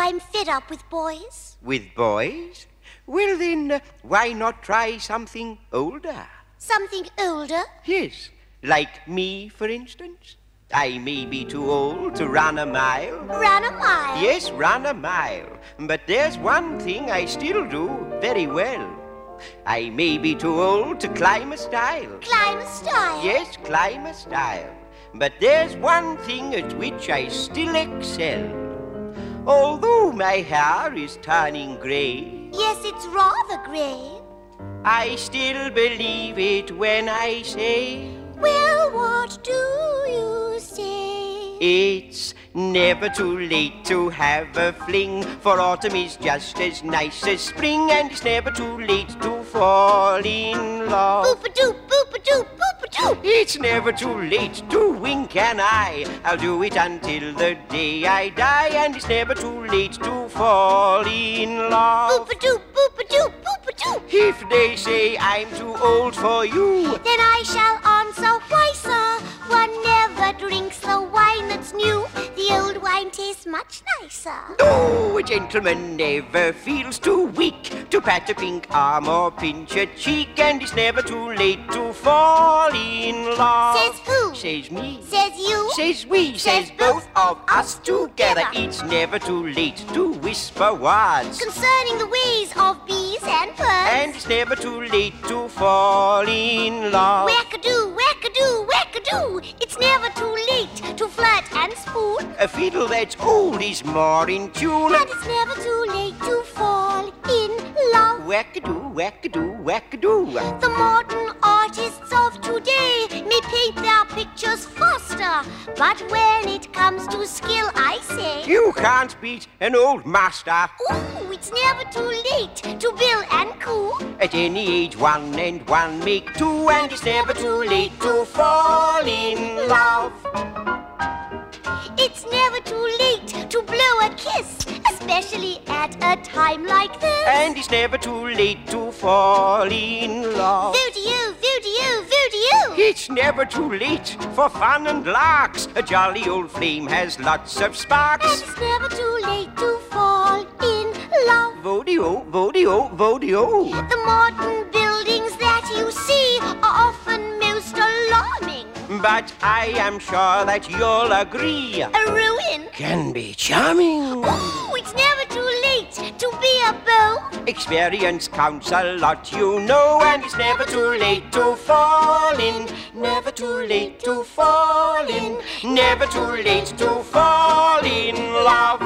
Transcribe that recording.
I'm fed up with boys. With boys? Well, then, uh, why not try something older? Something older? Yes, like me, for instance. I may be too old to run a mile. Run a mile? Yes, run a mile. But there's one thing I still do very well. I may be too old to climb a stile. Climb a stile? Yes, climb a stile. But there's one thing at which I still excel. Although my hair is turning grey, Yes, it's rather grey. I still believe it when I say Well, what do you say? it's never too late to have a fling. For autumn is just as nice as spring, and it's never too late to fall in love. Boop-a-doop, boop-a-doop. It's never too late to wink an eye. I'll do it until the day I die, and it's never too late to fall in love. Boop-a-doop, boop-a-doop, boop-a-doop. If they say I'm too old for you, Then I shall answer, why, much nicer. no, a gentleman never feels too weak to pat a pink arm or pinch a cheek, and it's never too late to fall in love. Says who? Says me. Says you? Says we, says both of us together. It's never too late to whisper words. Concerning the ways of bees and birds. And it's never too late to fall in love. Wackadoo, A fiddle that's old is more in tune. And it's never too late to fall in love. Wackadoo, wackadoo, wackadoo. The modern artists of today may paint their pictures faster, but when it comes to skill, I say, You can't beat an old master. Ooh, it's never too late to bill and coo. At any age, one and one make two, and it's never too late to fall in love. It's never too late to blow a kiss, especially at a time like this. And it's never too late to fall in love. Voodoo, voodoo, voodoo. It's never too late for fun and larks. A jolly old flame has lots of sparks. And it's never too late to fall in love. Vodio, vodio, vodio. The modern But I am sure that you'll agree. A ruin. Can be charming. Oh, it's never too late to be a beau. Experience counts a lot, you know, and it's never too late to fall in. Never too late to fall in. Never too late to fall in love.